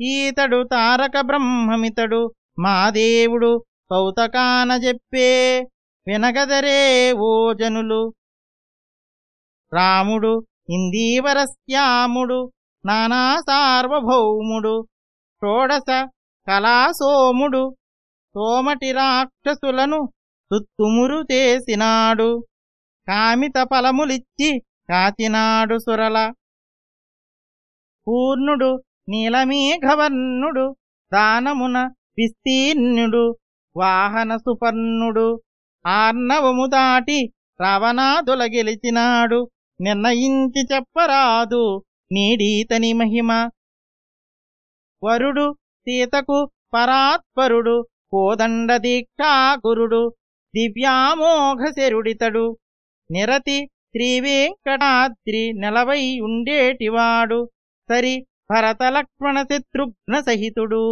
ఈతడు తారక బ్రహ్మమితడు మా దేవుడు కౌతకాన చెప్పే వినగదరే ఓ జనులు. రాముడు ఇందీవరశ్యాముడు నానా సార్వభౌముడు షోడశ కళాసోముడు సోమటి రాక్షసులను తుత్తుమురు చేసినాడు కామిత ఫలములిచ్చి కాచినాడు సురల పూర్ణుడు నీలమేఘవర్ణుడు దానమున విస్తీర్ణుడు వాహన సుపర్ణుడు ఆర్ణవము దాటి రావణాదుల గెలిచినాడు నిర్ణయించి చెప్పరాదు నీడీతని మహిమ. వరుడు సీతకు పరాత్పరుడు కోదండ దీక్షాకురుడు దివ్యామోఘశరుడితడు. నిరతి శ్రీవేంకటాద్రి నెలవై ఉండేటివాడు. సరి భరత లక్ష్మణ శత్రుఘ్న సహితుడు